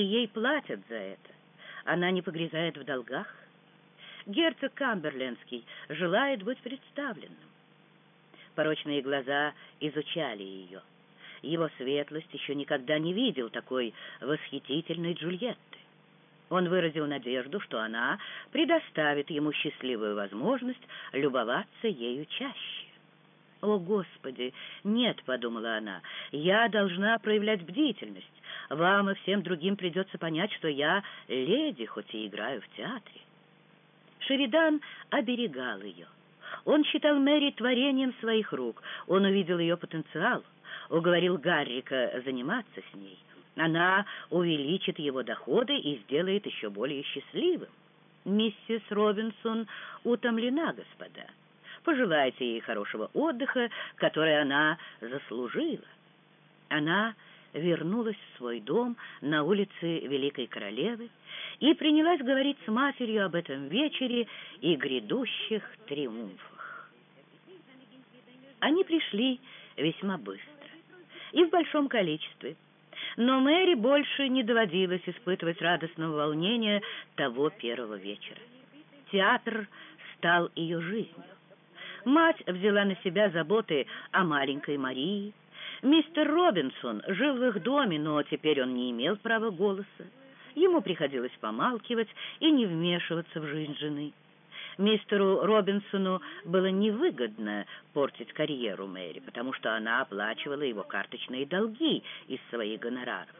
и ей платят за это. Она не погрязает в долгах. Герцог Камберлендский желает быть представленным. Порочные глаза изучали ее. Его светлость еще никогда не видел такой восхитительной Джульетты. Он выразил надежду, что она предоставит ему счастливую возможность любоваться ею чаще. «О, Господи! Нет, — подумала она, — я должна проявлять бдительность. Вам и всем другим придется понять, что я леди, хоть и играю в театре». Шеридан оберегал ее. Он считал Мэри творением своих рук. Он увидел ее потенциал, уговорил Гаррика заниматься с ней. Она увеличит его доходы и сделает еще более счастливым. Миссис Робинсон утомлена, господа. Пожелайте ей хорошего отдыха, который она заслужила. Она вернулась в свой дом на улице Великой Королевы и принялась говорить с матерью об этом вечере и грядущих триумфах. Они пришли весьма быстро и в большом количестве, но Мэри больше не доводилось испытывать радостного волнения того первого вечера. Театр стал ее жизнью. Мать взяла на себя заботы о маленькой Марии. Мистер Робинсон жил в их доме, но теперь он не имел права голоса. Ему приходилось помалкивать и не вмешиваться в жизнь жены. Мистеру Робинсону было невыгодно портить карьеру Мэри, потому что она оплачивала его карточные долги из своих гонораров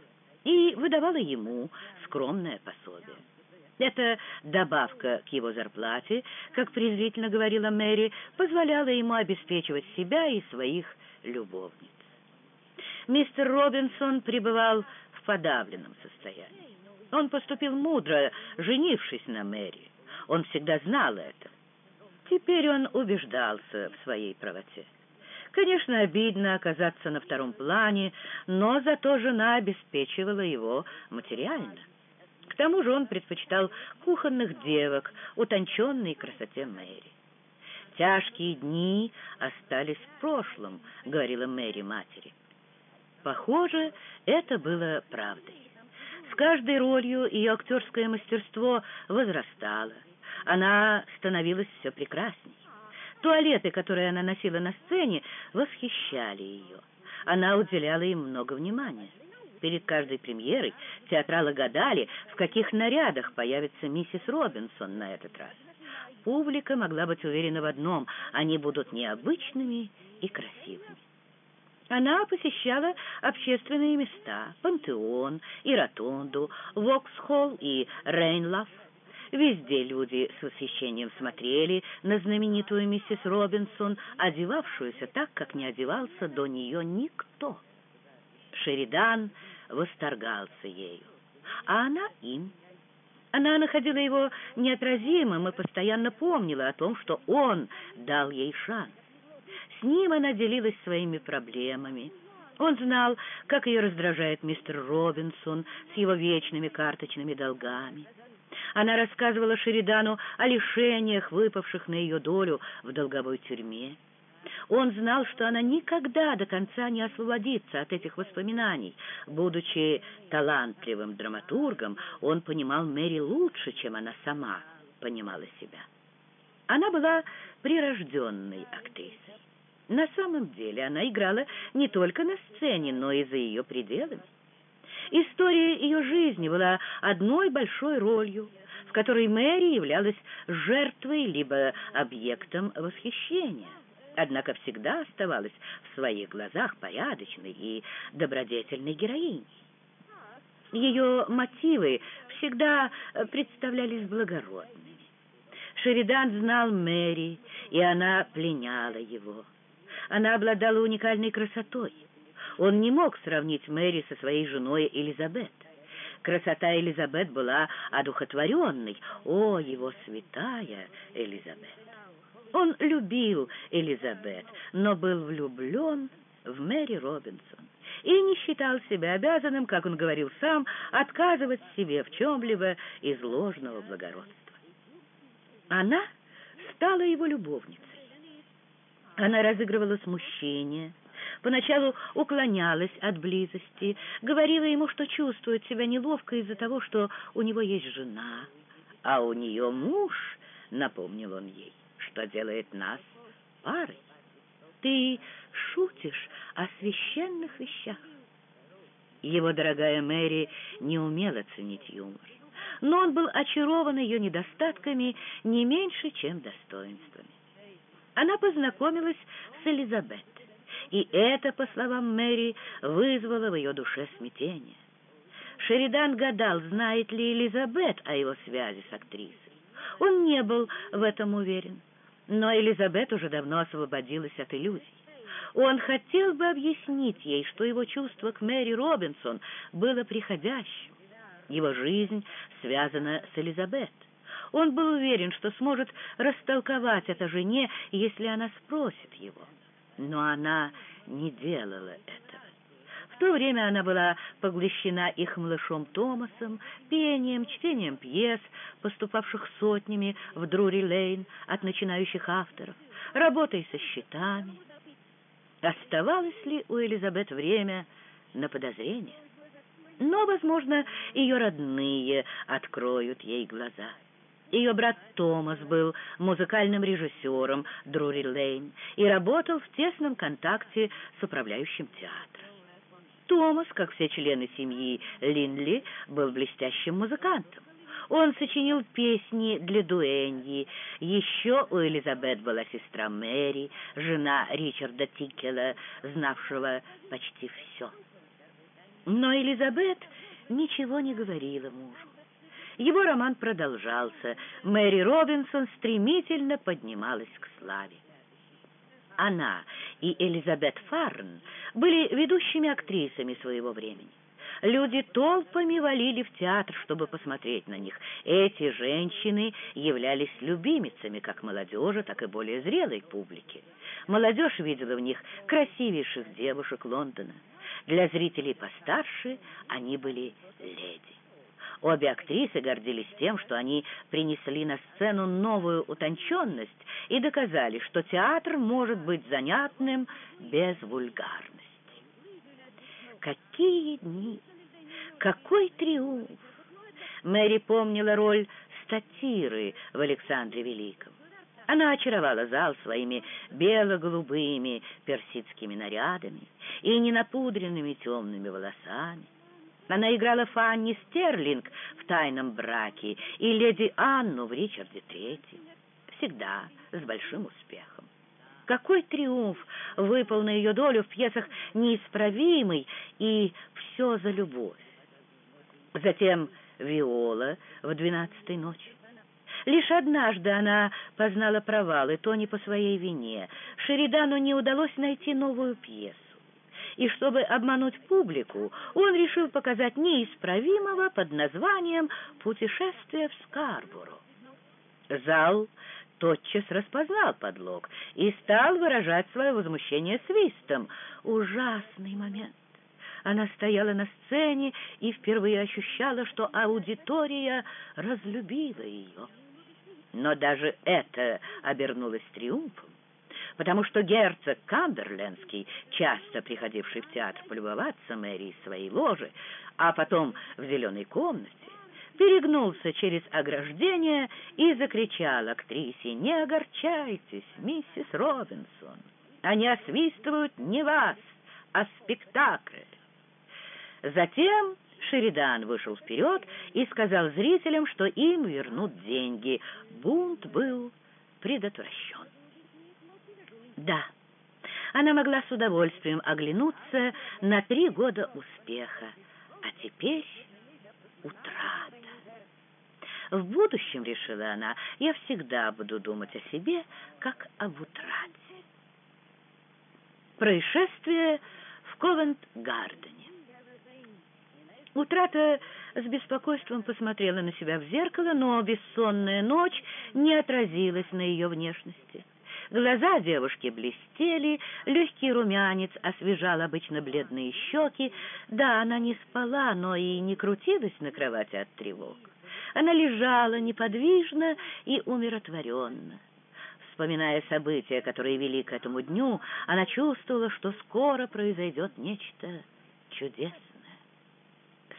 и выдавала ему скромное пособие. Эта добавка к его зарплате, как презрительно говорила Мэри, позволяла ему обеспечивать себя и своих любовниц. Мистер Робинсон пребывал в подавленном состоянии. Он поступил мудро, женившись на Мэри. Он всегда знал это. Теперь он убеждался в своей правоте. Конечно, обидно оказаться на втором плане, но зато жена обеспечивала его материально. К тому же он предпочитал кухонных девок, утонченной красоте Мэри. «Тяжкие дни остались в прошлом», — говорила Мэри матери. Похоже, это было правдой. С каждой ролью ее актерское мастерство возрастало. Она становилась все прекрасней. Туалеты, которые она носила на сцене, восхищали ее. Она уделяла им много внимания. Перед каждой премьерой театралы гадали, в каких нарядах появится миссис Робинсон на этот раз. Публика могла быть уверена в одном — они будут необычными и красивыми. Она посещала общественные места — Пантеон и Ротонду, Воксхолл и Рейнлаф. Везде люди с восхищением смотрели на знаменитую миссис Робинсон, одевавшуюся так, как не одевался до нее никто. Шеридан восторгался ею, а она им. Она находила его неотразимым и постоянно помнила о том, что он дал ей шанс. С ним она делилась своими проблемами. Он знал, как ее раздражает мистер Робинсон с его вечными карточными долгами. Она рассказывала Шеридану о лишениях, выпавших на ее долю в долговой тюрьме. Он знал, что она никогда до конца не освободится от этих воспоминаний. Будучи талантливым драматургом, он понимал Мэри лучше, чем она сама понимала себя. Она была прирожденной актрисой. На самом деле она играла не только на сцене, но и за ее пределами. История ее жизни была одной большой ролью, в которой Мэри являлась жертвой либо объектом восхищения однако всегда оставалась в своих глазах порядочной и добродетельной героиней. Ее мотивы всегда представлялись благородными. Шеридан знал Мэри, и она пленяла его. Она обладала уникальной красотой. Он не мог сравнить Мэри со своей женой Элизабет. Красота Элизабет была одухотворенной. О, его святая Элизабет! Он любил Элизабет, но был влюблен в Мэри Робинсон и не считал себя обязанным, как он говорил сам, отказывать себе в чем-либо из ложного благородства. Она стала его любовницей. Она разыгрывала смущение, Поначалу уклонялась от близости, говорила ему, что чувствует себя неловко из-за того, что у него есть жена, а у нее муж, напомнил он ей, что делает нас парой. Ты шутишь о священных вещах. Его дорогая Мэри не умела ценить юмор, но он был очарован ее недостатками не меньше, чем достоинствами. Она познакомилась с Элизабет, и это, по словам Мэри, вызвало в ее душе смятение. Шеридан гадал, знает ли Элизабет о его связи с актрисой. Он не был в этом уверен, но Элизабет уже давно освободилась от иллюзий. Он хотел бы объяснить ей, что его чувство к Мэри Робинсон было приходящим. Его жизнь связана с Элизабет. Он был уверен, что сможет растолковать это жене, если она спросит его. Но она не делала этого. В то время она была поглощена их малышом Томасом, пением, чтением пьес, поступавших сотнями в Друри-Лейн от начинающих авторов, работой со счетами. Оставалось ли у Элизабет время на подозрение? Но, возможно, ее родные откроют ей глаза. Ее брат Томас был музыкальным режиссером Друри Лейн и работал в тесном контакте с управляющим театра. Томас, как все члены семьи Линли, был блестящим музыкантом. Он сочинил песни для дуэньи. Еще у Элизабет была сестра Мэри, жена Ричарда Тикела, знавшего почти все. Но Элизабет ничего не говорила мужу. Его роман продолжался. Мэри Робинсон стремительно поднималась к славе. Она и Элизабет Фарн были ведущими актрисами своего времени. Люди толпами валили в театр, чтобы посмотреть на них. Эти женщины являлись любимицами как молодежи, так и более зрелой публики. Молодежь видела в них красивейших девушек Лондона. Для зрителей постарше они были леди. Обе актрисы гордились тем, что они принесли на сцену новую утонченность и доказали, что театр может быть занятным без вульгарности. Какие дни! Какой триумф! Мэри помнила роль статиры в Александре Великом. Она очаровала зал своими бело-голубыми персидскими нарядами и ненапудренными темными волосами. Она играла Фанни Стерлинг в «Тайном браке» и леди Анну в «Ричарде Третьем». Всегда с большим успехом. Какой триумф выпал на ее долю в пьесах «Неисправимый» и «Все за любовь». Затем «Виола» в «Двенадцатой ночи». Лишь однажды она познала провал, и то не по своей вине. Шеридану не удалось найти новую пьесу и чтобы обмануть публику, он решил показать неисправимого под названием «Путешествие в Скарбуру». Зал тотчас распознал подлог и стал выражать свое возмущение свистом. Ужасный момент. Она стояла на сцене и впервые ощущала, что аудитория разлюбила ее. Но даже это обернулось триумфом потому что герцог Камберлендский, часто приходивший в театр полюбоваться Мэри из своей ложи, а потом в зеленой комнате, перегнулся через ограждение и закричал актрисе «Не огорчайтесь, миссис Робинсон! Они освистывают не вас, а спектакль!» Затем Шеридан вышел вперед и сказал зрителям, что им вернут деньги. Бунт был предотвращен. Да, она могла с удовольствием оглянуться на три года успеха, а теперь утрата. В будущем, решила она, я всегда буду думать о себе, как об утрате. Происшествие в Ковент-Гардене. Утрата с беспокойством посмотрела на себя в зеркало, но бессонная ночь не отразилась на ее внешности. Глаза девушки блестели, легкий румянец освежал обычно бледные щеки. Да, она не спала, но и не крутилась на кровати от тревог. Она лежала неподвижно и умиротворенно. Вспоминая события, которые вели к этому дню, она чувствовала, что скоро произойдет нечто чудесное.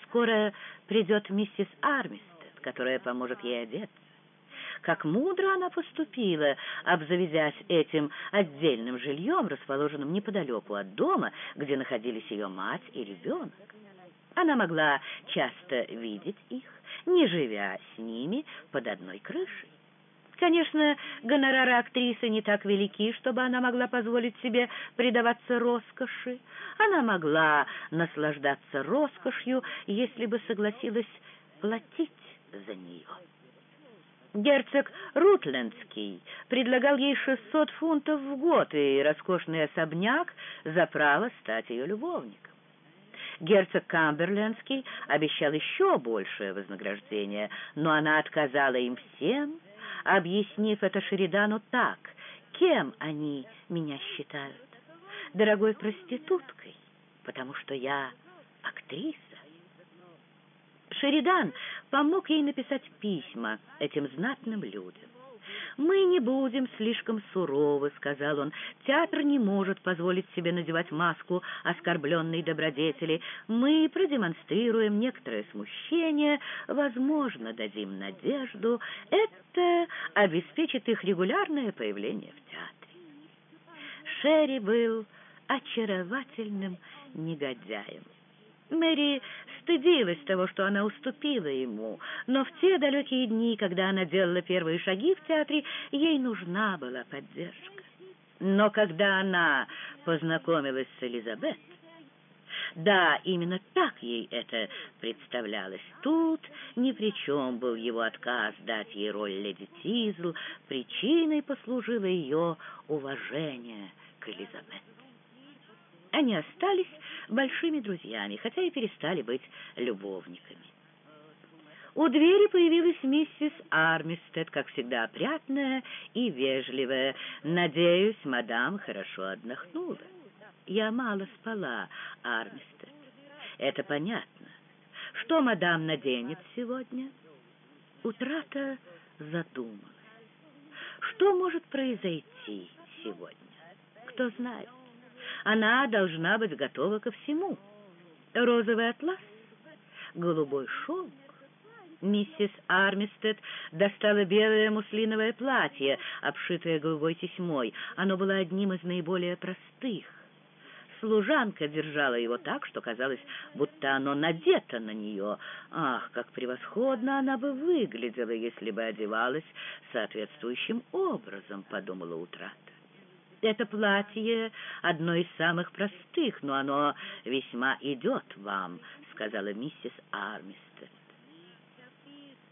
Скоро придет миссис Армистед, которая поможет ей одеться. Как мудро она поступила, обзаведясь этим отдельным жильем, расположенным неподалеку от дома, где находились ее мать и ребенок. Она могла часто видеть их, не живя с ними под одной крышей. Конечно, гонорары актрисы не так велики, чтобы она могла позволить себе предаваться роскоши. Она могла наслаждаться роскошью, если бы согласилась платить за нее. Герцог Рутлендский предлагал ей 600 фунтов в год и роскошный особняк за право стать ее любовником. Герцог Камберлендский обещал еще большее вознаграждение, но она отказала им всем, объяснив это Шеридану так, кем они меня считают? Дорогой проституткой, потому что я актриса. Шеридан помог ей написать письма этим знатным людям. «Мы не будем слишком суровы», — сказал он. «Театр не может позволить себе надевать маску оскорбленной добродетели. Мы продемонстрируем некоторое смущение, возможно, дадим надежду. Это обеспечит их регулярное появление в театре». Шерри был очаровательным негодяем. Мэри стыдилась того, что она уступила ему, но в те далекие дни, когда она делала первые шаги в театре, ей нужна была поддержка. Но когда она познакомилась с Элизабет, да, именно так ей это представлялось. Тут ни при чем был его отказ дать ей роль леди Тизл, причиной послужило ее уважение к Элизабет. Они остались большими друзьями, хотя и перестали быть любовниками. У двери появилась миссис Армистед, как всегда опрятная и вежливая. Надеюсь, мадам хорошо отдохнула. Я мало спала, Армистед. Это понятно. Что мадам наденет сегодня? Утрата задумалась. Что может произойти сегодня? Кто знает она должна быть готова ко всему. Розовый атлас, голубой шелк. Миссис Армистед достала белое муслиновое платье, обшитое голубой тесьмой. Оно было одним из наиболее простых. Служанка держала его так, что казалось, будто оно надето на нее. Ах, как превосходно она бы выглядела, если бы одевалась соответствующим образом, подумала Утрата. Это платье одно из самых простых, но оно весьма идет вам, сказала миссис Армистед.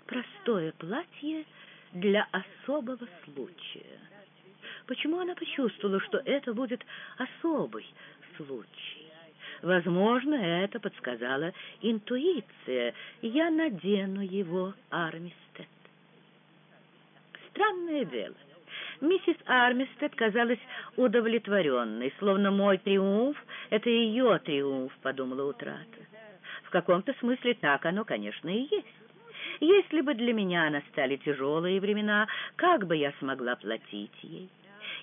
Простое платье для особого случая. Почему она почувствовала, что это будет особый случай? Возможно, это подсказала интуиция. Я надену его, Армистед. Странное дело. Миссис Армистед казалась удовлетворенной, словно мой триумф — это ее триумф, — подумала утрата. В каком-то смысле так оно, конечно, и есть. Если бы для меня настали тяжелые времена, как бы я смогла платить ей?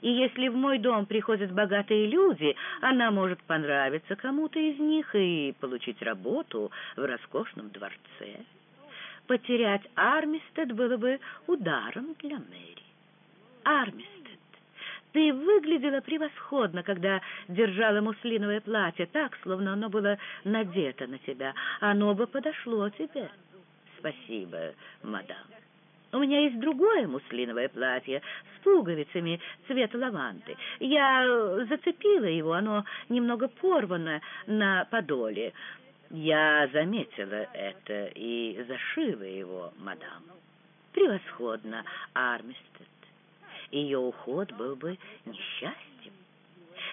И если в мой дом приходят богатые люди, она может понравиться кому-то из них и получить работу в роскошном дворце. Потерять Армистед было бы ударом для Мэри. Армистед, ты выглядела превосходно, когда держала муслиновое платье, так, словно оно было надето на тебя. Оно бы подошло тебе. Спасибо, мадам. У меня есть другое муслиновое платье с пуговицами цвета лаванды. Я зацепила его, оно немного порвано на подоле. Я заметила это и зашила его, мадам. Превосходно, Армистед ее уход был бы несчастьем.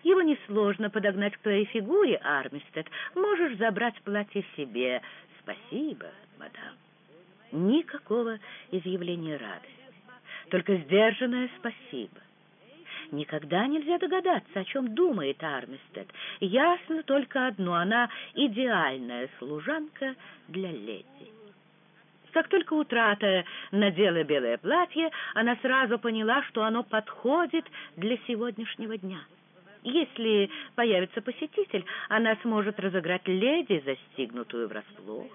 Его несложно подогнать к твоей фигуре, Армистед. Можешь забрать платье себе. Спасибо, мадам. Никакого изъявления радости, только сдержанное спасибо. Никогда нельзя догадаться, о чем думает Армистед. Ясно только одно — она идеальная служанка для леди. Как только утрата надела белое платье, она сразу поняла, что оно подходит для сегодняшнего дня. Если появится посетитель, она сможет разыграть леди, застигнутую врасплох.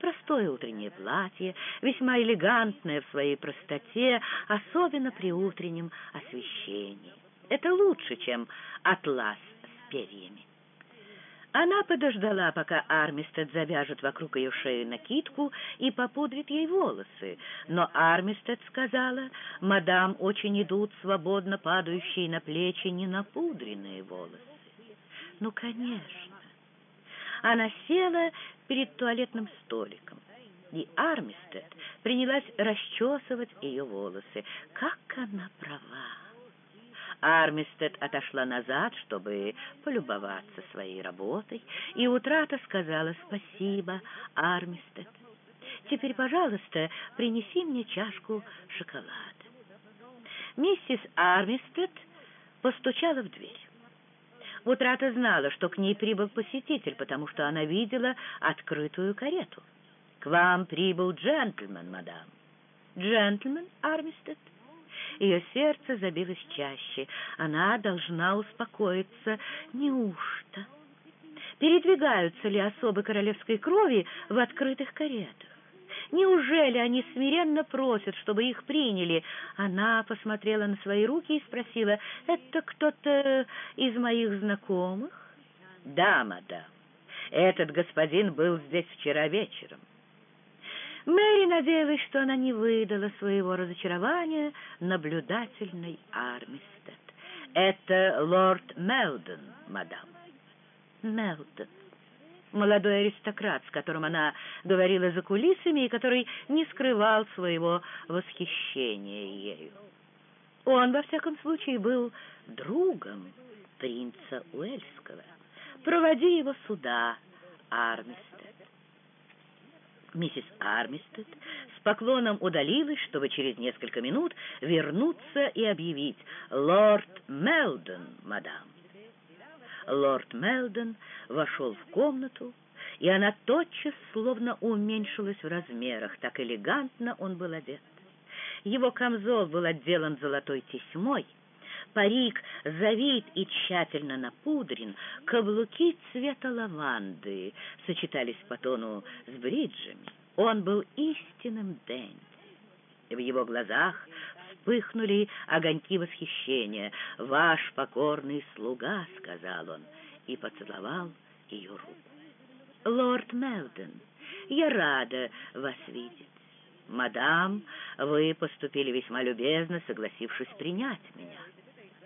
Простое утреннее платье, весьма элегантное в своей простоте, особенно при утреннем освещении. Это лучше, чем атлас с перьями. Она подождала, пока Армистед завяжет вокруг ее шеи накидку и попудрит ей волосы, но Армистед сказала, мадам очень идут свободно падающие на плечи ненапудренные волосы. Ну, конечно. Она села перед туалетным столиком, и Армистед принялась расчесывать ее волосы. Как она права! Армистед отошла назад, чтобы полюбоваться своей работой, и утрата сказала «Спасибо, Армистед. Теперь, пожалуйста, принеси мне чашку шоколада». Миссис Армистед постучала в дверь. Утрата знала, что к ней прибыл посетитель, потому что она видела открытую карету. «К вам прибыл джентльмен, мадам». «Джентльмен, Армистед?» Ее сердце забилось чаще. Она должна успокоиться. Неужто? Передвигаются ли особы королевской крови в открытых каретах? Неужели они смиренно просят, чтобы их приняли? Она посмотрела на свои руки и спросила, «Это кто-то из моих знакомых?» «Да, мадам. Этот господин был здесь вчера вечером». Мэри надеялась, что она не выдала своего разочарования наблюдательной Армистед. «Это лорд Мелдон, мадам». Мелдон. Молодой аристократ, с которым она говорила за кулисами и который не скрывал своего восхищения ею. Он, во всяком случае, был другом принца Уэльского. «Проводи его сюда, Армистед». Миссис Армистед с поклоном удалилась, чтобы через несколько минут вернуться и объявить «Лорд Мелдон, мадам». Лорд Мелдон вошел в комнату, и она тотчас словно уменьшилась в размерах, так элегантно он был одет. Его камзол был отделан золотой тесьмой, парик завит и тщательно напудрен, каблуки цвета лаванды сочетались по тону с бриджами. Он был истинным Дэнди. В его глазах вспыхнули огоньки восхищения. «Ваш покорный слуга», — сказал он, и поцеловал ее руку. «Лорд Мелдон, я рада вас видеть. Мадам, вы поступили весьма любезно, согласившись принять меня».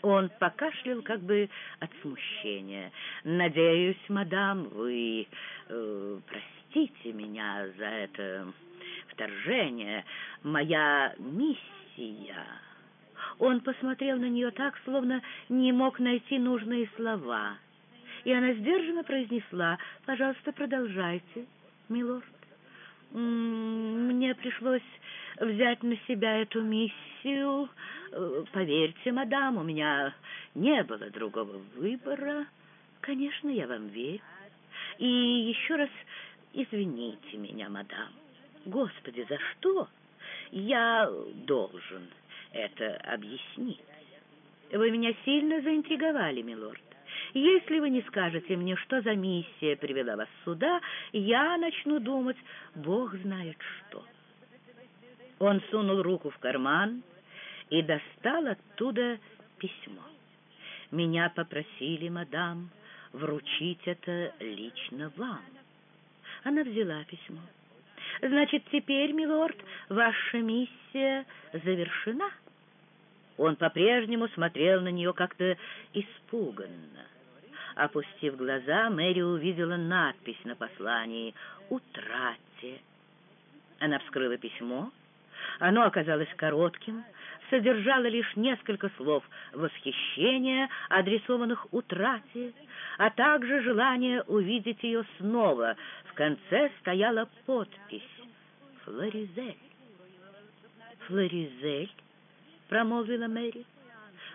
Он покашлял как бы от смущения. «Надеюсь, мадам, вы э, простите меня за это вторжение. Моя миссия...» Он посмотрел на нее так, словно не мог найти нужные слова. И она сдержанно произнесла, «Пожалуйста, продолжайте, милорд. Мне пришлось взять на себя эту миссию. Э, поверьте, мадам, у меня не было другого выбора. Конечно, я вам верю. И еще раз извините меня, мадам. Господи, за что? Я должен это объяснить. Вы меня сильно заинтриговали, милорд. Если вы не скажете мне, что за миссия привела вас сюда, я начну думать, Бог знает что. Он сунул руку в карман и достал оттуда письмо. «Меня попросили, мадам, вручить это лично вам». Она взяла письмо. «Значит, теперь, милорд, ваша миссия завершена?» Он по-прежнему смотрел на нее как-то испуганно. Опустив глаза, Мэри увидела надпись на послании «Утрате». Она вскрыла письмо оно оказалось коротким, содержало лишь несколько слов восхищения, адресованных утрате, а также желание увидеть ее снова. В конце стояла подпись «Флоризель». «Флоризель?» — промолвила Мэри.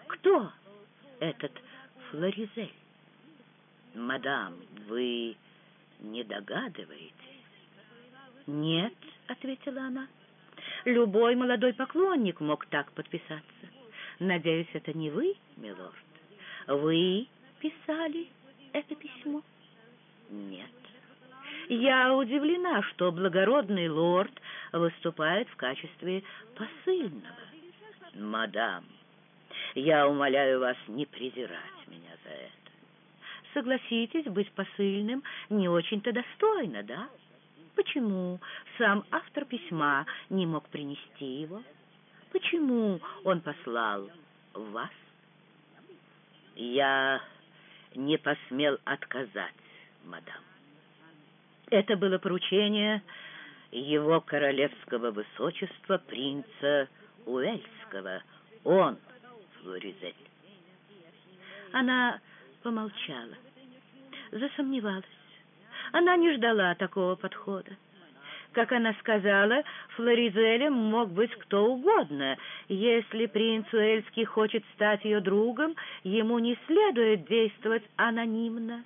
«Кто этот Флоризель?» «Мадам, вы не догадываетесь?» «Нет», — ответила она. «Любой молодой поклонник мог так подписаться. Надеюсь, это не вы, милорд? Вы писали это письмо?» «Нет». «Я удивлена, что благородный лорд выступает в качестве посыльного». «Мадам, я умоляю вас не презирать меня за это. Согласитесь, быть посыльным не очень-то достойно, да? Почему сам автор письма не мог принести его? Почему он послал вас? Я не посмел отказать, мадам. Это было поручение его королевского высочества принца Уэльского. Он Флоризель. Она помолчала, засомневалась. Она не ждала такого подхода. Как она сказала, Флоризелем мог быть кто угодно. Если принц Уэльский хочет стать ее другом, ему не следует действовать анонимно.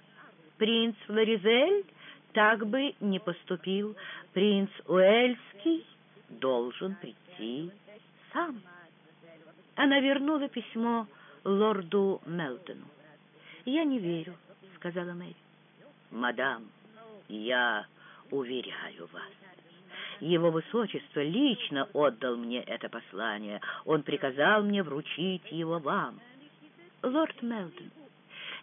Принц Флоризель так бы не поступил. Принц Уэльский должен прийти сам. Она вернула письмо лорду Мелдону. «Я не верю», — сказала Мэри. «Мадам, я уверяю вас, его высочество лично отдал мне это послание. Он приказал мне вручить его вам. Лорд Мелдон,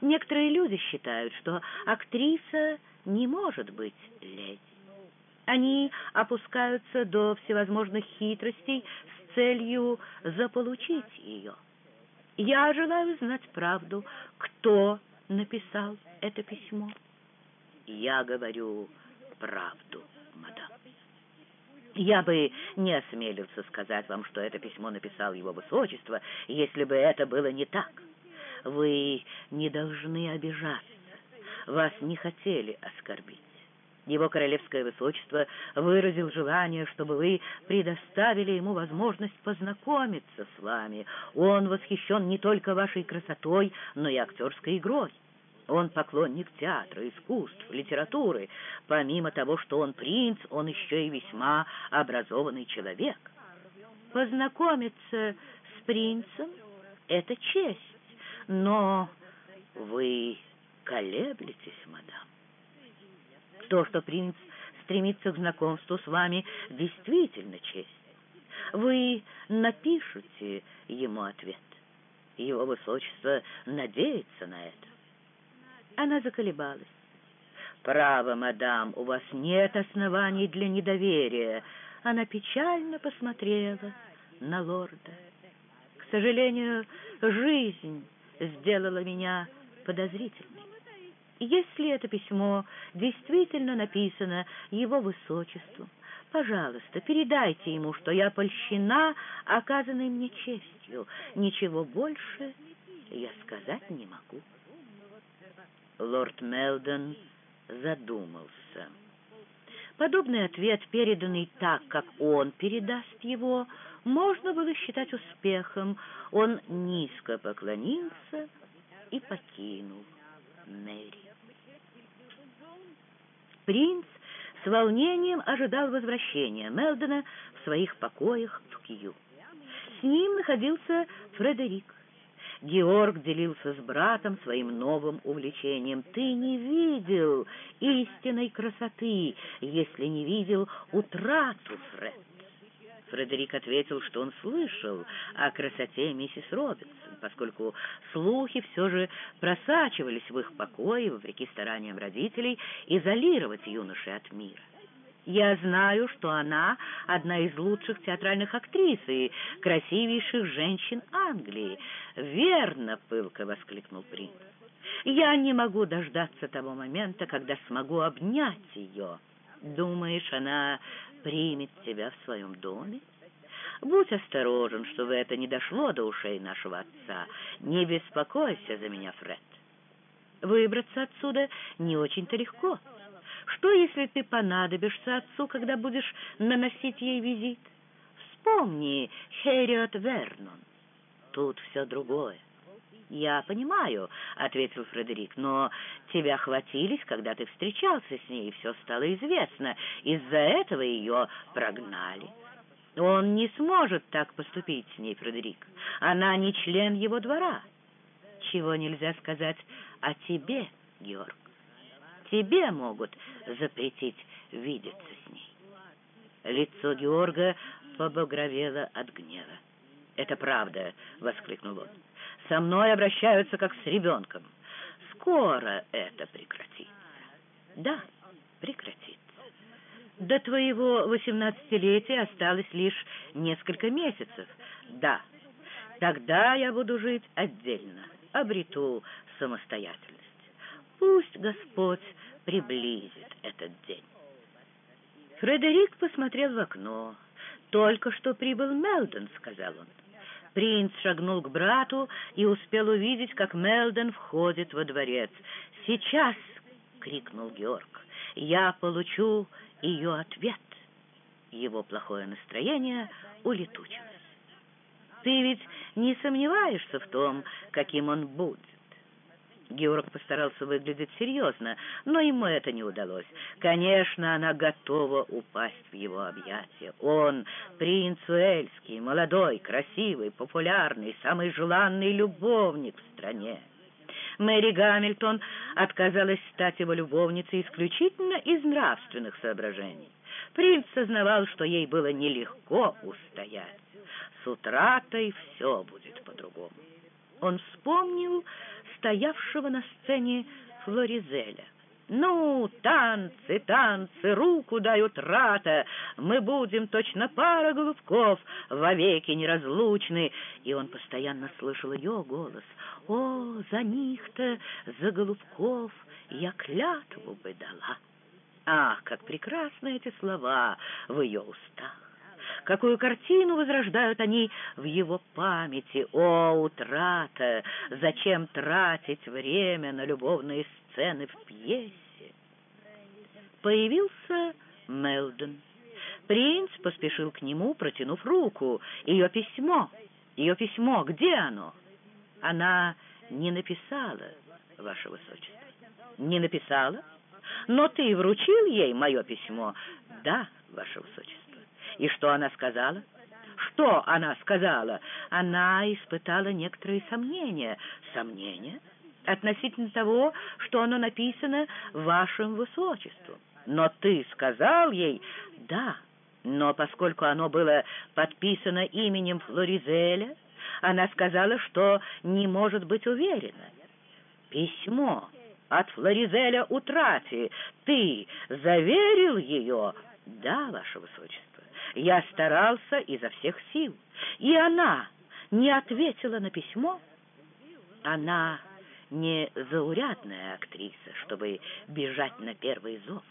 некоторые люди считают, что актриса не может быть леди. Они опускаются до всевозможных хитростей целью заполучить ее. Я желаю знать правду, кто написал это письмо. Я говорю правду, мадам. Я бы не осмелился сказать вам, что это письмо написал его высочество, если бы это было не так. Вы не должны обижаться. Вас не хотели оскорбить. Его королевское высочество выразил желание, чтобы вы предоставили ему возможность познакомиться с вами. Он восхищен не только вашей красотой, но и актерской игрой. Он поклонник театра, искусств, литературы. Помимо того, что он принц, он еще и весьма образованный человек. Познакомиться с принцем — это честь, но вы колеблетесь, мадам. То, что принц стремится к знакомству с вами, действительно честь. Вы напишите ему ответ. Его высочество надеется на это. Она заколебалась. «Право, мадам, у вас нет оснований для недоверия». Она печально посмотрела на лорда. «К сожалению, жизнь сделала меня подозрительной. Если это письмо действительно написано его высочеством, пожалуйста, передайте ему, что я польщена оказанной мне честью. Ничего больше я сказать не могу. Лорд Мелдон задумался. Подобный ответ, переданный так, как он передаст его, можно было считать успехом. Он низко поклонился и покинул Мэри. Принц с волнением ожидал возвращения Мелдона в своих покоях в Кью. С ним находился Фредерик. Георг делился с братом своим новым увлечением. «Ты не видел истинной красоты, если не видел утрату, Фред». Фредерик ответил, что он слышал о красоте миссис Робинсон, поскольку слухи все же просачивались в их покои, вопреки стараниям родителей, изолировать юноши от мира. Я знаю, что она одна из лучших театральных актрис и красивейших женщин Англии. Верно, пылко воскликнул принц. Я не могу дождаться того момента, когда смогу обнять ее. Думаешь, она примет тебя в своем доме? Будь осторожен, чтобы это не дошло до ушей нашего отца. Не беспокойся за меня, Фред. Выбраться отсюда не очень-то легко. Что, если ты понадобишься отцу, когда будешь наносить ей визит? Вспомни Хериот Вернон. Тут все другое. «Я понимаю», — ответил Фредерик, — «но тебя хватились, когда ты встречался с ней, и все стало известно. Из-за этого ее прогнали». «Он не сможет так поступить с ней, Фредерик. Она не член его двора». «Чего нельзя сказать о тебе, Георг? Тебе могут запретить видеться с ней». Лицо Георга побагровело от гнева. «Это правда!» — воскликнул он. «Со мной обращаются, как с ребенком. Скоро это прекратится». «Да, прекратится. До твоего восемнадцатилетия осталось лишь несколько месяцев. Да, тогда я буду жить отдельно, обрету самостоятельность. Пусть Господь приблизит этот день». Фредерик посмотрел в окно. «Только что прибыл Мелдон», — сказал он. Принц шагнул к брату и успел увидеть, как Мелдон входит во дворец. «Сейчас!» — крикнул Георг. «Я получу ее ответ». Его плохое настроение улетучилось. «Ты ведь не сомневаешься в том, каким он будет?» Георг постарался выглядеть серьезно, но ему это не удалось. Конечно, она готова упасть в его объятия. Он, принц Уэльский, молодой, красивый, популярный, самый желанный любовник в стране. Мэри Гамильтон отказалась стать его любовницей исключительно из нравственных соображений. Принц сознавал, что ей было нелегко устоять. С утратой все будет по-другому. Он вспомнил стоявшего на сцене Флоризеля. «Ну, танцы, танцы, руку дают рата, мы будем точно пара голубков, вовеки неразлучны». И он постоянно слышал ее голос. «О, за них-то, за голубков, я клятву бы дала». Ах, как прекрасны эти слова в ее устах! Какую картину возрождают они в его памяти! О, утрата! Зачем тратить время на любовные сцены в пьесе? Появился Мелдон. Принц поспешил к нему, протянув руку. Ее письмо! Ее письмо! Где оно? Она не написала, ваше высочество. Не написала? Но ты вручил ей мое письмо? Да, ваше высочество. И что она сказала? Что она сказала? Она испытала некоторые сомнения. Сомнения? Относительно того, что оно написано вашим высочеством. Но ты сказал ей «да», но поскольку оно было подписано именем Флоризеля, она сказала, что не может быть уверена. Письмо от Флоризеля утрати. Ты заверил ее? Да, ваше высочество. Я старался изо всех сил, и она не ответила на письмо. Она не заурядная актриса, чтобы бежать на первый зов.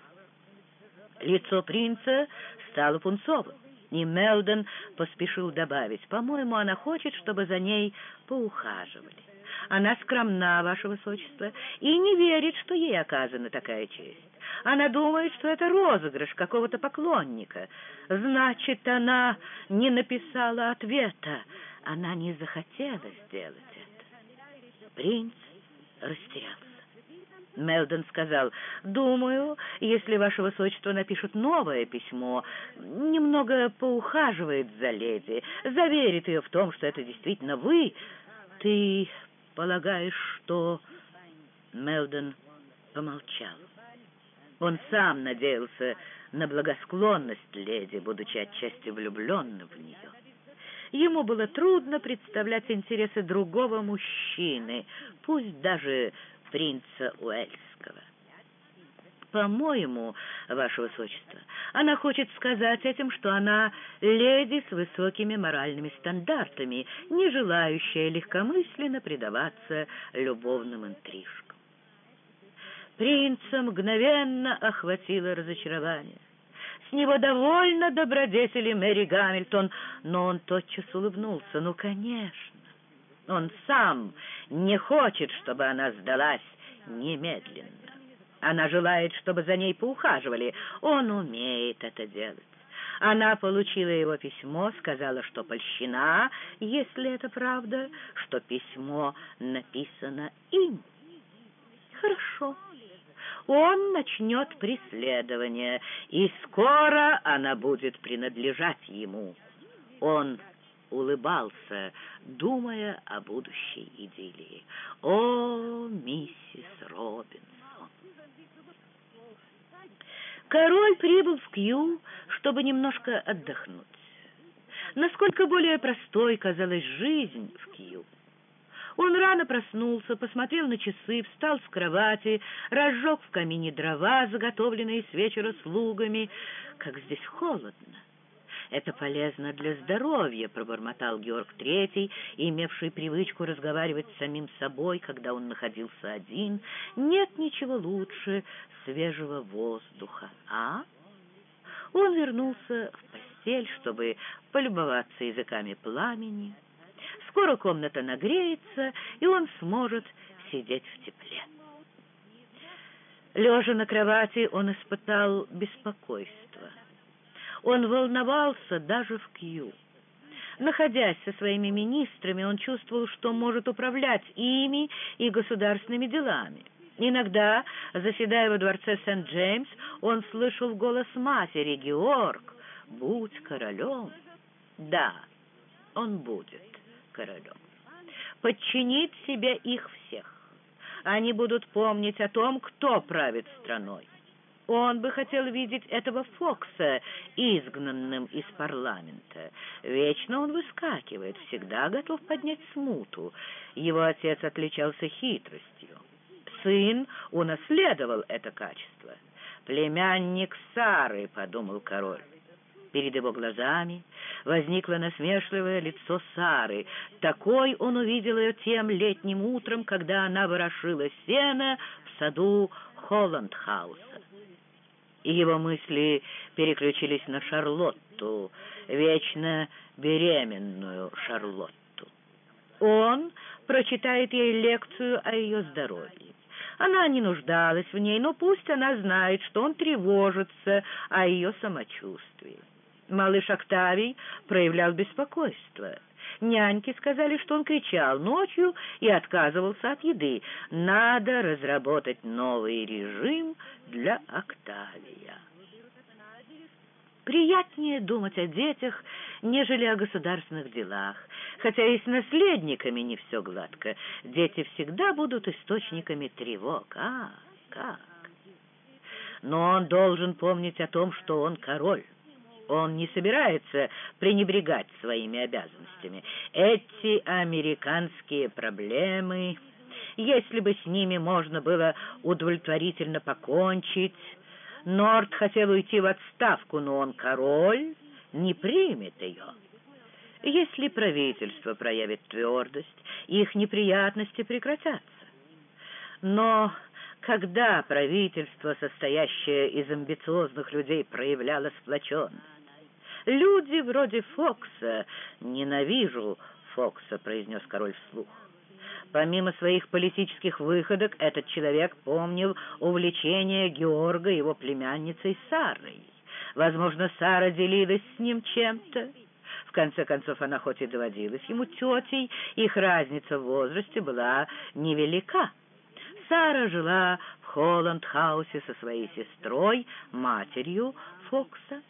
Лицо принца стало пунцовым, и Мелдон поспешил добавить, «По-моему, она хочет, чтобы за ней поухаживали. Она скромна, ваше высочество, и не верит, что ей оказана такая честь. Она думает, что это розыгрыш какого-то поклонника. Значит, она не написала ответа. Она не захотела сделать это. Принц растерялся. Мелдон сказал, «Думаю, если ваше высочество напишет новое письмо, немного поухаживает за леди, заверит ее в том, что это действительно вы, ты полагаешь, что...» Мелдон помолчал. Он сам надеялся на благосклонность леди, будучи отчасти влюбленным в нее. Ему было трудно представлять интересы другого мужчины, пусть даже принца Уэльского. «По-моему, ваше высочество, она хочет сказать этим, что она леди с высокими моральными стандартами, не желающая легкомысленно предаваться любовным интрижкам. Принца мгновенно охватило разочарование. С него довольно добродетели Мэри Гамильтон, но он тотчас улыбнулся. Ну, конечно, он сам не хочет, чтобы она сдалась немедленно. Она желает, чтобы за ней поухаживали. Он умеет это делать. Она получила его письмо, сказала, что польщена, если это правда, что письмо написано им. Хорошо. Он начнет преследование, и скоро она будет принадлежать ему. Он улыбался, думая о будущей идиллии. О, миссис Робинсон! Король прибыл в Кью, чтобы немножко отдохнуть. Насколько более простой казалась жизнь в Кью. Он рано проснулся, посмотрел на часы, встал с кровати, разжег в камине дрова, заготовленные с вечера слугами. Как здесь холодно! «Это полезно для здоровья», — пробормотал Георг Третий, имевший привычку разговаривать с самим собой, когда он находился один. «Нет ничего лучше свежего воздуха, а?» Он вернулся в постель, чтобы полюбоваться языками пламени. Скоро комната нагреется, и он сможет сидеть в тепле. Лежа на кровати, он испытал беспокойство. Он волновался даже в Кью. Находясь со своими министрами, он чувствовал, что может управлять ими и государственными делами. Иногда, заседая во дворце Сент-Джеймс, он слышал голос матери «Георг, будь королем». Да, он будет королем. Подчинит себе их всех. Они будут помнить о том, кто правит страной. Он бы хотел видеть этого Фокса изгнанным из парламента. Вечно он выскакивает, всегда готов поднять смуту. Его отец отличался хитростью. Сын унаследовал это качество. «Племянник Сары», — подумал король. Перед его глазами возникло насмешливое лицо Сары. Такой он увидел ее тем летним утром, когда она ворошила сено в саду Холландхауса и его мысли переключились на Шарлотту, вечно беременную Шарлотту. Он прочитает ей лекцию о ее здоровье. Она не нуждалась в ней, но пусть она знает, что он тревожится о ее самочувствии. Малыш Октавий проявлял беспокойство. Няньки сказали, что он кричал ночью и отказывался от еды. Надо разработать новый режим для Октавия. Приятнее думать о детях, нежели о государственных делах. Хотя и с наследниками не все гладко. Дети всегда будут источниками тревог. А, как? Но он должен помнить о том, что он король. Он не собирается пренебрегать своими обязанностями. Эти американские проблемы, если бы с ними можно было удовлетворительно покончить... Норд хотел уйти в отставку, но он король, не примет ее. Если правительство проявит твердость, их неприятности прекратятся. Но когда правительство, состоящее из амбициозных людей, проявляло сплоченность, Люди вроде Фокса... Ненавижу Фокса, произнес король вслух. Помимо своих политических выходок, этот человек помнил увлечение Георга его племянницей Сарой. Возможно, Сара делилась с ним чем-то. В конце концов, она хоть и доводилась ему тетей, их разница в возрасте была невелика. Сара жила в Холланд-хаусе со своей сестрой, матерью Фокса.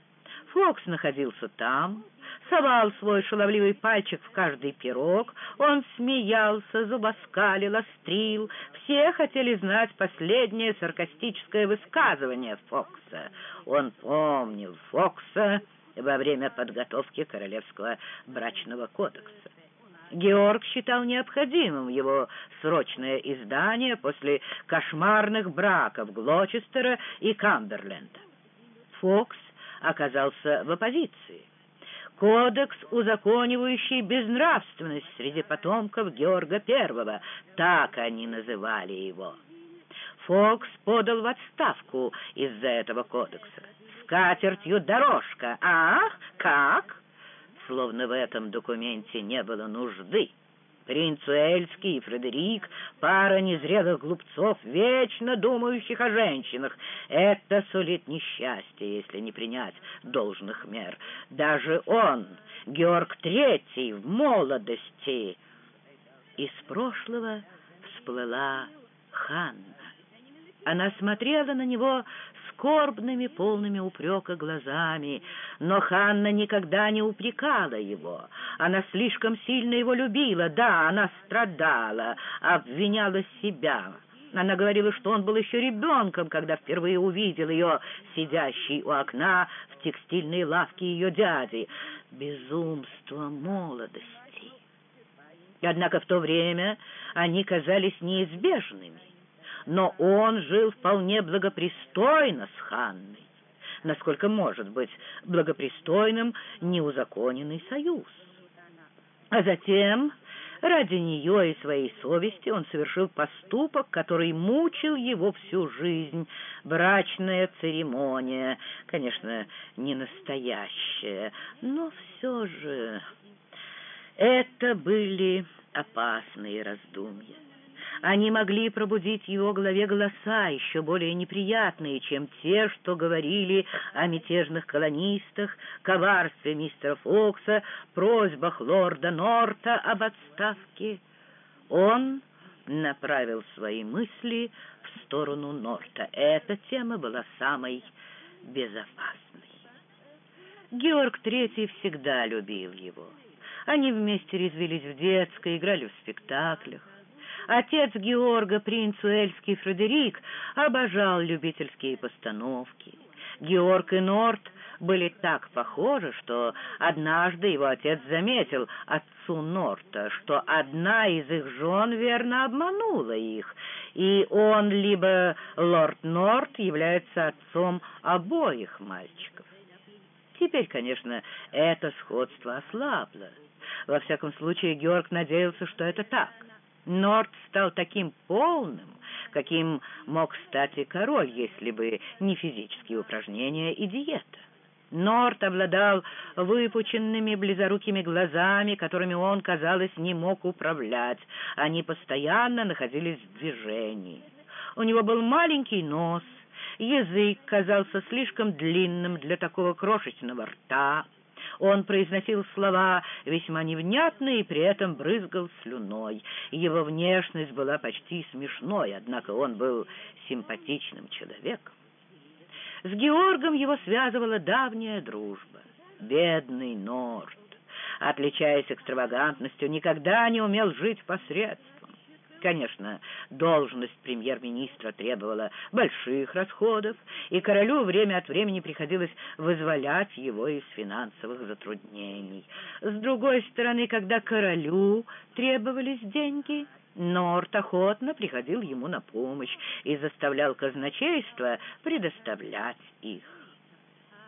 Фокс находился там, совал свой шаловливый пальчик в каждый пирог, он смеялся, зубоскалил, острил. Все хотели знать последнее саркастическое высказывание Фокса. Он помнил Фокса во время подготовки Королевского брачного кодекса. Георг считал необходимым его срочное издание после кошмарных браков Глочестера и Камберленда. Фокс оказался в оппозиции. Кодекс, узаконивающий безнравственность среди потомков Георга I, так они называли его. Фокс подал в отставку из-за этого кодекса. С катертью дорожка. А? Как? Словно в этом документе не было нужды. Принц Уэльский и Фредерик — пара незрелых глупцов, вечно думающих о женщинах. Это сулит несчастье, если не принять должных мер. Даже он, Георг Третий, в молодости. Из прошлого всплыла Ханна. Она смотрела на него скорбными, полными упрека глазами. Но Ханна никогда не упрекала его. Она слишком сильно его любила. Да, она страдала, обвиняла себя. Она говорила, что он был еще ребенком, когда впервые увидел ее, сидящей у окна в текстильной лавке ее дяди. Безумство молодости. Однако в то время они казались неизбежными но он жил вполне благопристойно с Ханной, насколько может быть благопристойным неузаконенный союз. А затем, ради нее и своей совести, он совершил поступок, который мучил его всю жизнь. Брачная церемония, конечно, не настоящая, но все же это были опасные раздумья. Они могли пробудить в его голове голоса, еще более неприятные, чем те, что говорили о мятежных колонистах, коварстве мистера Фокса, просьбах лорда Норта об отставке. Он направил свои мысли в сторону Норта. Эта тема была самой безопасной. Георг Третий всегда любил его. Они вместе резвились в детской, играли в спектаклях. Отец Георга, принц Уэльский Фредерик, обожал любительские постановки. Георг и Норт были так похожи, что однажды его отец заметил отцу Норта, что одна из их жен верно обманула их, и он, либо лорд Норт, является отцом обоих мальчиков. Теперь, конечно, это сходство ослабло. Во всяком случае, Георг надеялся, что это так. Норт стал таким полным, каким мог стать и король, если бы не физические упражнения и диета. Норт обладал выпученными близорукими глазами, которыми он, казалось, не мог управлять. Они постоянно находились в движении. У него был маленький нос, язык казался слишком длинным для такого крошечного рта, он произносил слова весьма невнятные и при этом брызгал слюной. Его внешность была почти смешной, однако он был симпатичным человеком. С Георгом его связывала давняя дружба. Бедный Норт, отличаясь экстравагантностью, никогда не умел жить посредством. Конечно, должность премьер-министра требовала больших расходов, и королю время от времени приходилось вызволять его из финансовых затруднений. С другой стороны, когда королю требовались деньги, Норт охотно приходил ему на помощь и заставлял казначейство предоставлять их.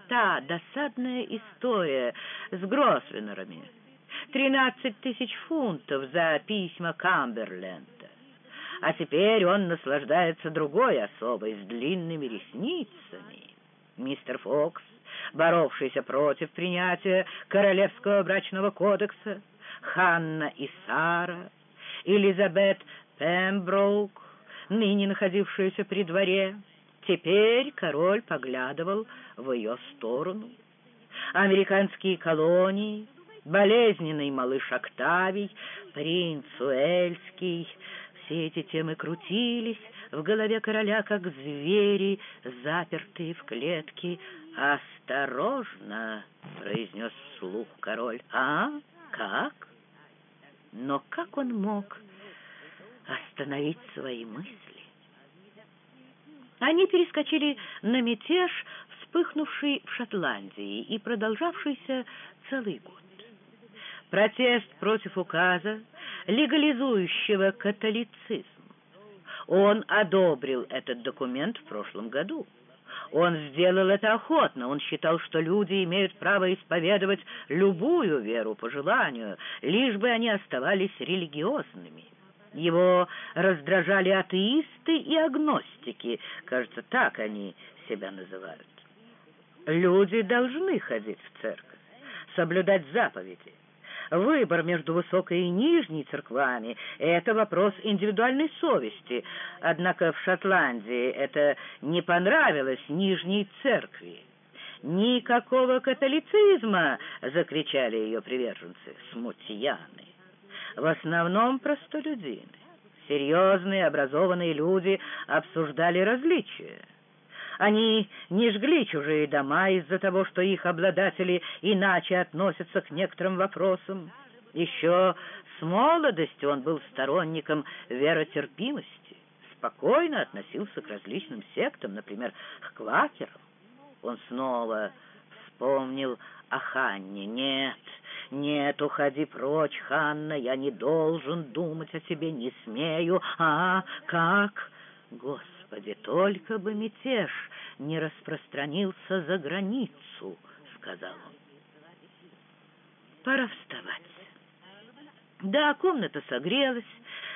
Та досадная история с Гросвеннерами. Тринадцать тысяч фунтов за письма Камберленд а теперь он наслаждается другой особой с длинными ресницами. Мистер Фокс, боровшийся против принятия Королевского брачного кодекса, Ханна и Сара, Элизабет Пемброук, ныне находившаяся при дворе, теперь король поглядывал в ее сторону. Американские колонии, болезненный малыш Октавий, принц Уэльский — все эти темы крутились в голове короля, как звери, запертые в клетке. «Осторожно!» — произнес вслух король. «А? Как?» Но как он мог остановить свои мысли? Они перескочили на мятеж, вспыхнувший в Шотландии и продолжавшийся целый год. Протест против указа легализующего католицизм. Он одобрил этот документ в прошлом году. Он сделал это охотно. Он считал, что люди имеют право исповедовать любую веру по желанию, лишь бы они оставались религиозными. Его раздражали атеисты и агностики, кажется, так они себя называют. Люди должны ходить в церковь, соблюдать заповеди, Выбор между высокой и нижней церквами — это вопрос индивидуальной совести. Однако в Шотландии это не понравилось нижней церкви. «Никакого католицизма!» — закричали ее приверженцы, смутьяны. В основном простолюдины. Серьезные, образованные люди обсуждали различия. Они не жгли чужие дома из-за того, что их обладатели иначе относятся к некоторым вопросам. Еще с молодости он был сторонником веротерпимости, спокойно относился к различным сектам, например, к квакерам. Он снова вспомнил о Ханне. «Нет, нет, уходи прочь, Ханна, я не должен думать о тебе, не смею. А, как? Господи, только бы мятеж не распространился за границу», — сказал он. «Пора вставать». Да, комната согрелась,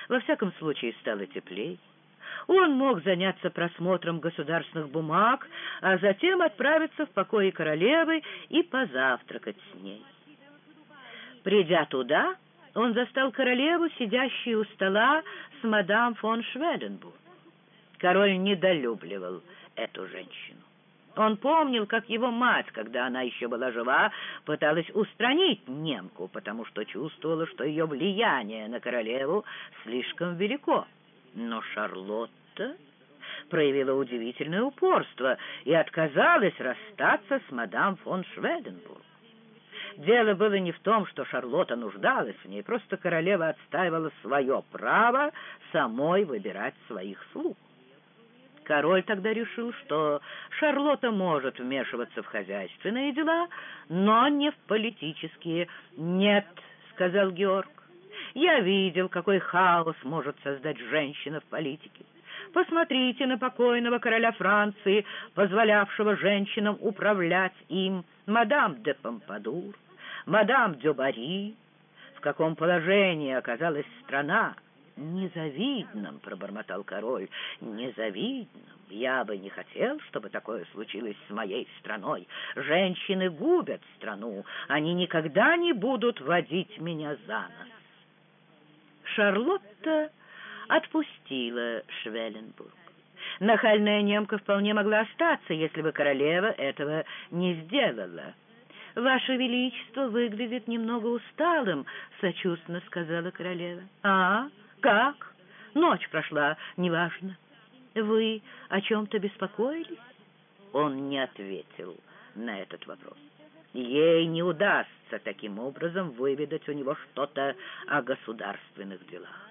во всяком случае стало теплей. Он мог заняться просмотром государственных бумаг, а затем отправиться в покои королевы и позавтракать с ней. Придя туда, он застал королеву, сидящую у стола с мадам фон Шведенбург. Король недолюбливал эту женщину. Он помнил, как его мать, когда она еще была жива, пыталась устранить немку, потому что чувствовала, что ее влияние на королеву слишком велико. Но Шарлотта проявила удивительное упорство и отказалась расстаться с мадам фон Шведенбург. Дело было не в том, что Шарлотта нуждалась в ней, просто королева отстаивала свое право самой выбирать своих слуг. Король тогда решил, что Шарлотта может вмешиваться в хозяйственные дела, но не в политические. «Нет», — сказал Георг, — «я видел, какой хаос может создать женщина в политике. Посмотрите на покойного короля Франции, позволявшего женщинам управлять им, мадам де Помпадур, мадам Дюбари. В каком положении оказалась страна?» «Незавидным», — пробормотал король, — «незавидным. Я бы не хотел, чтобы такое случилось с моей страной. Женщины губят страну, они никогда не будут водить меня за нос». Шарлотта отпустила Швелленбург. Нахальная немка вполне могла остаться, если бы королева этого не сделала. «Ваше Величество выглядит немного усталым», — сочувственно сказала королева. «А?» «Как? Ночь прошла, неважно. Вы о чем-то беспокоились?» Он не ответил на этот вопрос. Ей не удастся таким образом выведать у него что-то о государственных делах.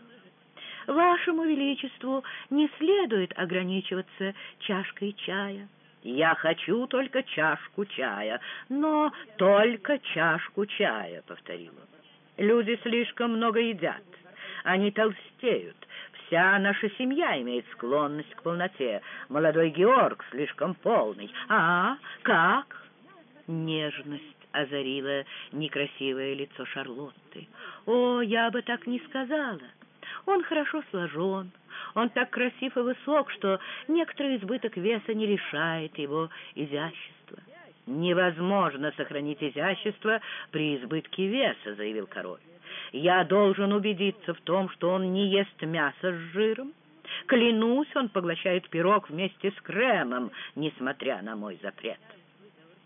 «Вашему Величеству не следует ограничиваться чашкой чая». «Я хочу только чашку чая, но только чашку чая», — повторила. «Люди слишком много едят они толстеют. Вся наша семья имеет склонность к полноте. Молодой Георг слишком полный. А, как? Нежность озарила некрасивое лицо Шарлотты. О, я бы так не сказала. Он хорошо сложен, он так красив и высок, что некоторый избыток веса не лишает его изящества. «Невозможно сохранить изящество при избытке веса», — заявил король. Я должен убедиться в том, что он не ест мясо с жиром. Клянусь, он поглощает пирог вместе с кремом, несмотря на мой запрет.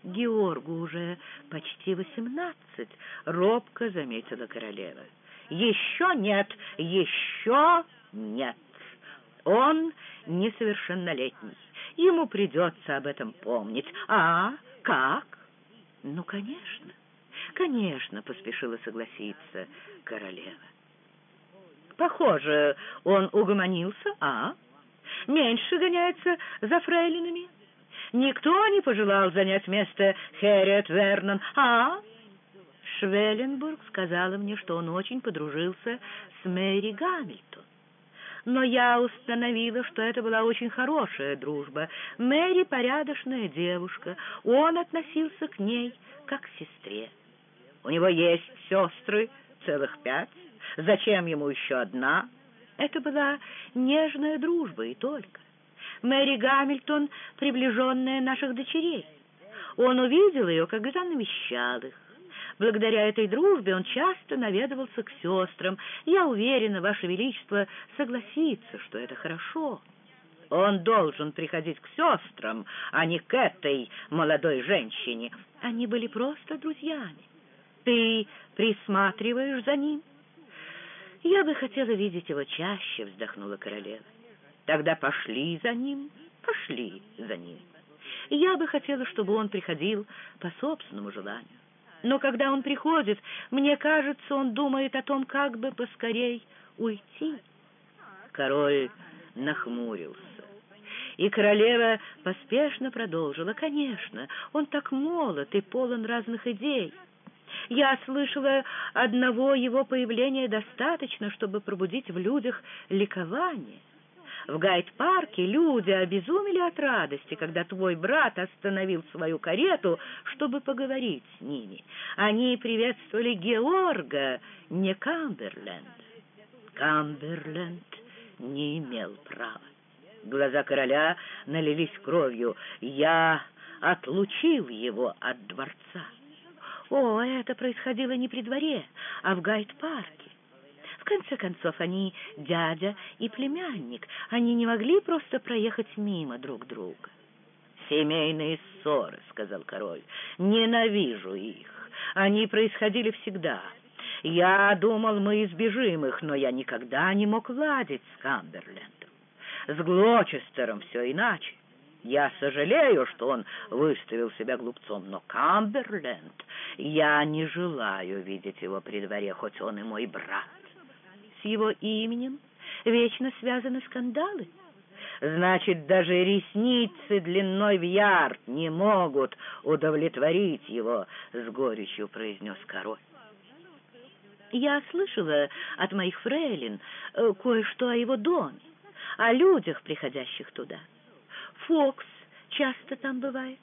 Георгу уже почти восемнадцать, робко заметила королева. Еще нет, еще нет. Он несовершеннолетний. Ему придется об этом помнить. А как? Ну, конечно. «Конечно», — поспешила согласиться королева. «Похоже, он угомонился, а? Меньше гоняется за фрейлинами. Никто не пожелал занять место Хэрриет Вернон, а?» Швелленбург сказала мне, что он очень подружился с Мэри Гамильтон. Но я установила, что это была очень хорошая дружба. Мэри порядочная девушка, он относился к ней как к сестре. У него есть сестры, целых пять. Зачем ему еще одна? Это была нежная дружба и только. Мэри Гамильтон — приближенная наших дочерей. Он увидел ее, когда навещал их. Благодаря этой дружбе он часто наведывался к сестрам. Я уверена, Ваше Величество согласится, что это хорошо. Он должен приходить к сестрам, а не к этой молодой женщине. Они были просто друзьями. Ты присматриваешь за ним? Я бы хотела видеть его чаще, вздохнула королева. Тогда пошли за ним, пошли за ним. Я бы хотела, чтобы он приходил по собственному желанию. Но когда он приходит, мне кажется, он думает о том, как бы поскорей уйти. Король нахмурился. И королева поспешно продолжила. «Конечно, он так молод и полон разных идей. Я слышала, одного его появления достаточно, чтобы пробудить в людях ликование». В Гайд-парке люди обезумели от радости, когда твой брат остановил свою карету, чтобы поговорить с ними. Они приветствовали Георга, не Камберленд. Камберленд не имел права. Глаза короля налились кровью. Я отлучил его от дворца. О, это происходило не при дворе, а в Гайд-парке. В конце концов, они дядя и племянник. Они не могли просто проехать мимо друг друга. «Семейные ссоры», — сказал король. «Ненавижу их. Они происходили всегда. Я думал, мы избежим их, но я никогда не мог ладить с Камберлендом. С Глочестером все иначе. Я сожалею, что он выставил себя глупцом, но Камберленд, я не желаю видеть его при дворе, хоть он и мой брат. С его именем вечно связаны скандалы. Значит, даже ресницы длиной в ярд не могут удовлетворить его, — с горечью произнес король. Я слышала от моих фрейлин э, кое-что о его доме о людях, приходящих туда. Фокс часто там бывает.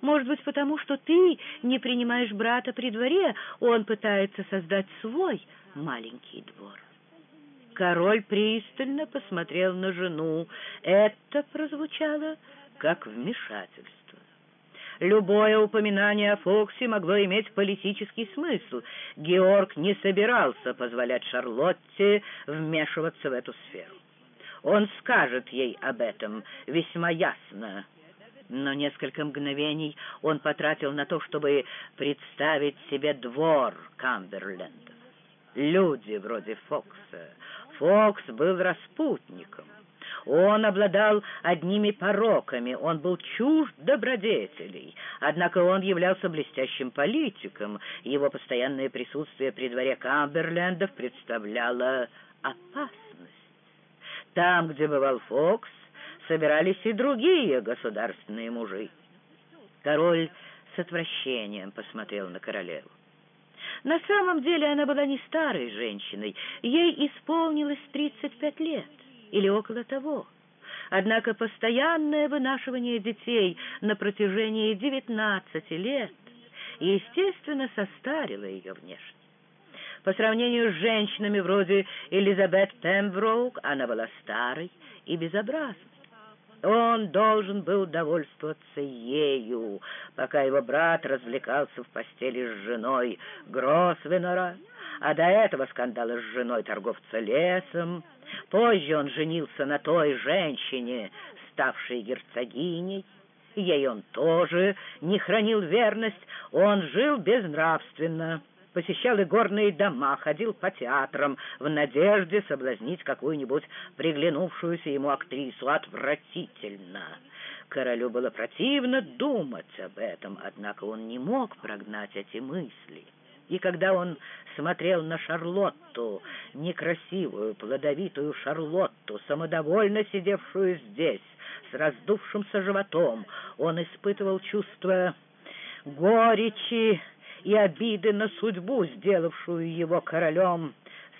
Может быть, потому что ты не принимаешь брата при дворе, он пытается создать свой маленький двор. Король пристально посмотрел на жену. Это прозвучало как вмешательство. Любое упоминание о Фоксе могло иметь политический смысл. Георг не собирался позволять Шарлотте вмешиваться в эту сферу. Он скажет ей об этом весьма ясно. Но несколько мгновений он потратил на то, чтобы представить себе двор Камберленда. Люди вроде Фокса. Фокс был распутником. Он обладал одними пороками, он был чужд добродетелей, однако он являлся блестящим политиком, его постоянное присутствие при дворе Камберлендов представляло опасность. Там, где бывал Фокс, собирались и другие государственные мужи. Король с отвращением посмотрел на королеву. На самом деле она была не старой женщиной, ей исполнилось 35 лет или около того. Однако постоянное вынашивание детей на протяжении 19 лет естественно состарило ее внешне. По сравнению с женщинами вроде Элизабет Пемброук она была старой и безобразной. Он должен был довольствоваться ею, пока его брат развлекался в постели с женой Гросвенора, а до этого скандала с женой торговца лесом. Позже он женился на той женщине, ставшей герцогиней. Ей он тоже не хранил верность, он жил безнравственно посещал и горные дома, ходил по театрам в надежде соблазнить какую-нибудь приглянувшуюся ему актрису. Отвратительно! Королю было противно думать об этом, однако он не мог прогнать эти мысли. И когда он смотрел на Шарлотту, некрасивую, плодовитую Шарлотту, самодовольно сидевшую здесь, с раздувшимся животом, он испытывал чувство горечи и обиды на судьбу, сделавшую его королем,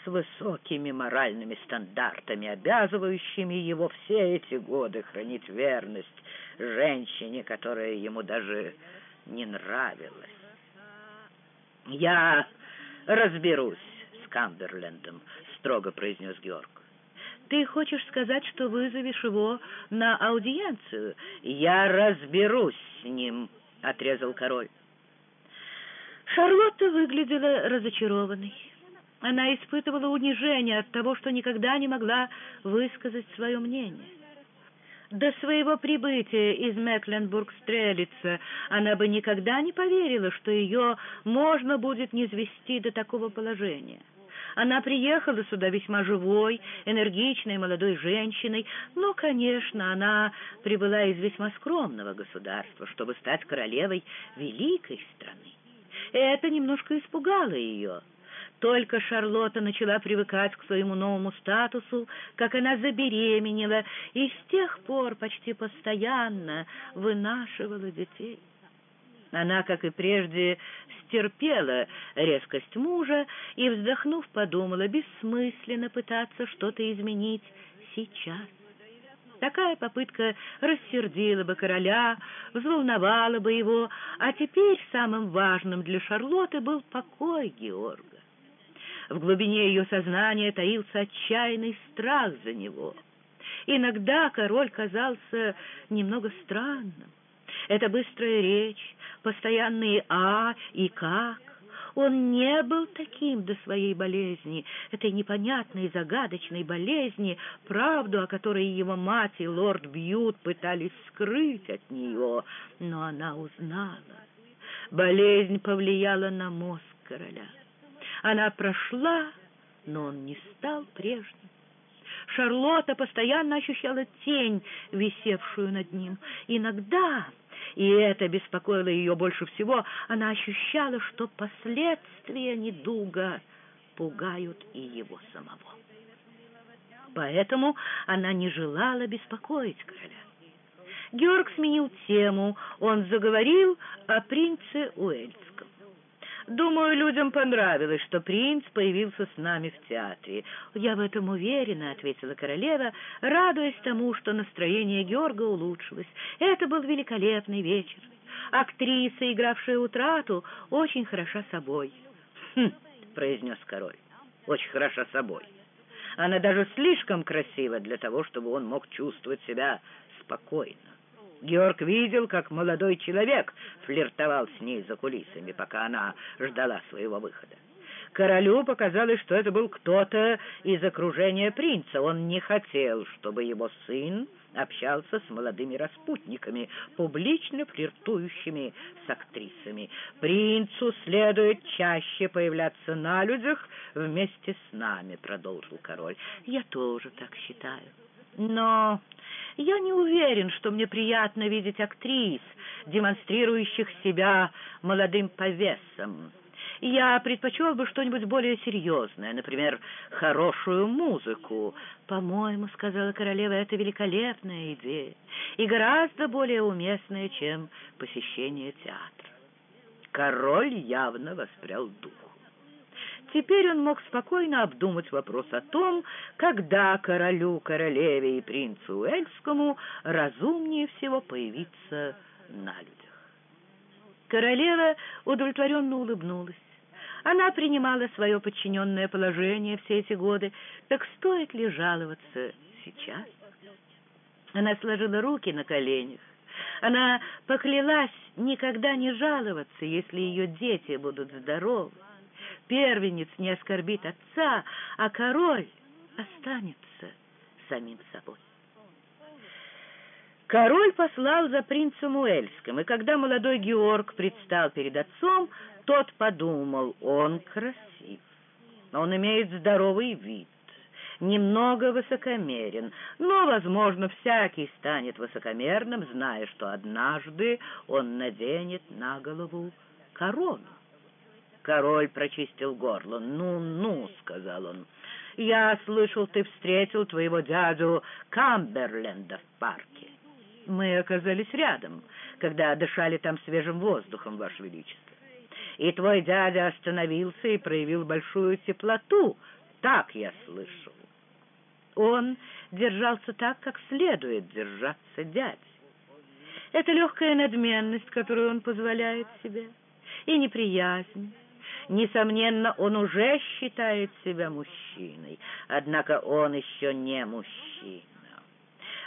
с высокими моральными стандартами, обязывающими его все эти годы хранить верность женщине, которая ему даже не нравилась. «Я разберусь с Камберлендом», — строго произнес Георг. «Ты хочешь сказать, что вызовешь его на аудиенцию?» «Я разберусь с ним», — отрезал король. Шарлотта выглядела разочарованной. Она испытывала унижение от того, что никогда не могла высказать свое мнение. До своего прибытия из Мекленбург-Стрелица она бы никогда не поверила, что ее можно будет низвести до такого положения. Она приехала сюда весьма живой, энергичной молодой женщиной, но, конечно, она прибыла из весьма скромного государства, чтобы стать королевой великой страны. Это немножко испугало ее. Только Шарлотта начала привыкать к своему новому статусу, как она забеременела, и с тех пор почти постоянно вынашивала детей. Она, как и прежде, стерпела резкость мужа и, вздохнув, подумала, бессмысленно пытаться что-то изменить сейчас. Такая попытка рассердила бы короля, взволновала бы его, а теперь самым важным для Шарлотты был покой Георга. В глубине ее сознания таился отчаянный страх за него. Иногда король казался немного странным. Эта быстрая речь, постоянные «а» и «как». Он не был таким до своей болезни, этой непонятной загадочной болезни, правду о которой его мать и лорд Бьют пытались скрыть от нее, но она узнала. Болезнь повлияла на мозг короля. Она прошла, но он не стал прежним. Шарлотта постоянно ощущала тень, висевшую над ним. Иногда, и это беспокоило ее больше всего, она ощущала, что последствия недуга пугают и его самого. Поэтому она не желала беспокоить короля. Георг сменил тему, он заговорил о принце Уэльском. Думаю, людям понравилось, что принц появился с нами в театре. Я в этом уверена, — ответила королева, радуясь тому, что настроение Георга улучшилось. Это был великолепный вечер. Актриса, игравшая утрату, очень хороша собой. «Хм», — произнес король, — «очень хороша собой. Она даже слишком красива для того, чтобы он мог чувствовать себя спокойно. Георг видел, как молодой человек флиртовал с ней за кулисами, пока она ждала своего выхода. Королю показалось, что это был кто-то из окружения принца. Он не хотел, чтобы его сын общался с молодыми распутниками, публично флиртующими с актрисами. Принцу следует чаще появляться на людях вместе с нами, продолжил король. Я тоже так считаю. Но я не уверен, что мне приятно видеть актрис, демонстрирующих себя молодым повесом. Я предпочел бы что-нибудь более серьезное, например, хорошую музыку. По-моему, — сказала королева, — это великолепная идея и гораздо более уместная, чем посещение театра. Король явно воспрял дух. Теперь он мог спокойно обдумать вопрос о том, когда королю, королеве и принцу Уэльскому разумнее всего появиться на людях. Королева удовлетворенно улыбнулась. Она принимала свое подчиненное положение все эти годы, так стоит ли жаловаться сейчас? Она сложила руки на коленях. Она поклялась никогда не жаловаться, если ее дети будут здоровы первенец не оскорбит отца, а король останется самим собой. Король послал за принцем Уэльским, и когда молодой Георг предстал перед отцом, тот подумал, он красив, он имеет здоровый вид, немного высокомерен, но, возможно, всякий станет высокомерным, зная, что однажды он наденет на голову корону. Король прочистил горло. «Ну-ну», — сказал он, — «я слышал, ты встретил твоего дядю Камберленда в парке. Мы оказались рядом, когда дышали там свежим воздухом, Ваше Величество. И твой дядя остановился и проявил большую теплоту, так я слышал. Он держался так, как следует держаться дядь. Это легкая надменность, которую он позволяет себе, и неприязнь, Несомненно, он уже считает себя мужчиной, однако он еще не мужчина.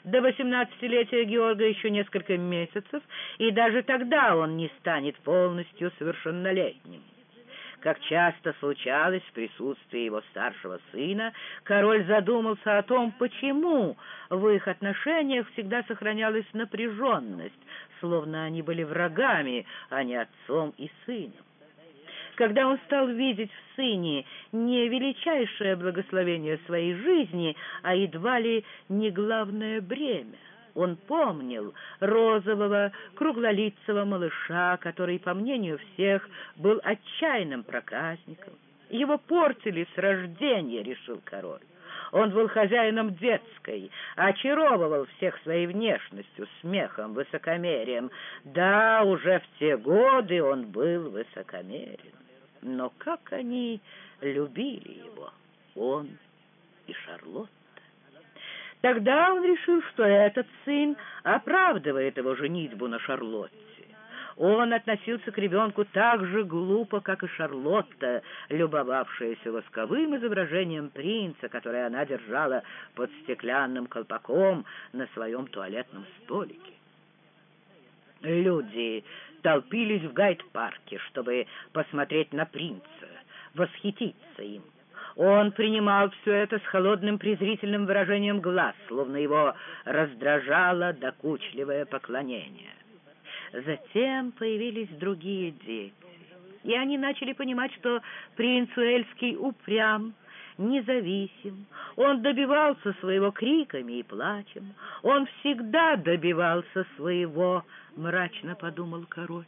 До восемнадцатилетия Георга еще несколько месяцев, и даже тогда он не станет полностью совершеннолетним. Как часто случалось в присутствии его старшего сына, король задумался о том, почему в их отношениях всегда сохранялась напряженность, словно они были врагами, а не отцом и сыном. Когда он стал видеть в сыне не величайшее благословение своей жизни, а едва ли не главное бремя, он помнил розового, круглолицего малыша, который, по мнению всех, был отчаянным проказником. Его портили с рождения, решил король. Он был хозяином детской, очаровывал всех своей внешностью, смехом, высокомерием. Да, уже в те годы он был высокомерен. Но как они любили его, он и Шарлотта. Тогда он решил, что этот сын оправдывает его женитьбу на Шарлотте. Он относился к ребенку так же глупо, как и Шарлотта, любовавшаяся восковым изображением принца, которое она держала под стеклянным колпаком на своем туалетном столике. Люди толпились в гайд-парке, чтобы посмотреть на принца, восхититься им. Он принимал все это с холодным презрительным выражением глаз, словно его раздражало докучливое поклонение. Затем появились другие дети, и они начали понимать, что принц Уэльский упрям, независим, он добивался своего криками и плачем, он всегда добивался своего, мрачно подумал король.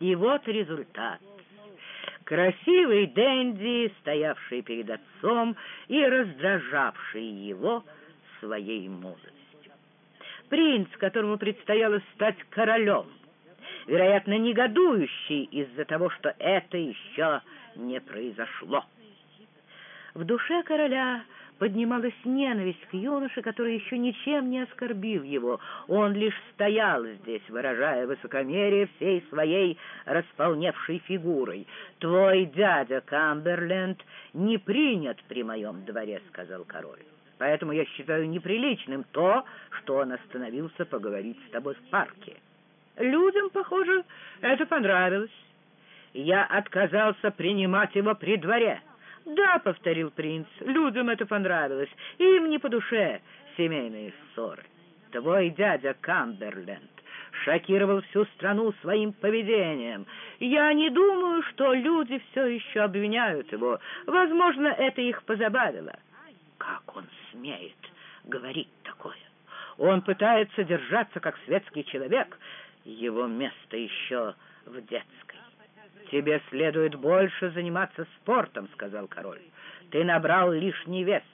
И вот результат — красивый Дэнди, стоявший перед отцом и раздражавший его своей мудростью. Принц, которому предстояло стать королем, вероятно, негодующий из-за того, что это еще не произошло. В душе короля поднималась ненависть к юноше, который еще ничем не оскорбил его. Он лишь стоял здесь, выражая высокомерие всей своей располневшей фигурой. «Твой дядя Камберленд не принят при моем дворе», — сказал король. «Поэтому я считаю неприличным то, что он остановился поговорить с тобой в парке. Людям, похоже, это понравилось. Я отказался принимать его при дворе». «Да», — повторил принц, — «людям это понравилось, им не по душе семейные ссоры. Твой дядя Камберленд шокировал всю страну своим поведением. Я не думаю, что люди все еще обвиняют его. Возможно, это их позабавило. Как он смеет говорить такое? Он пытается держаться как светский человек. Его место еще в детской. «Тебе следует больше заниматься спортом», — сказал король. «Ты набрал лишний вес».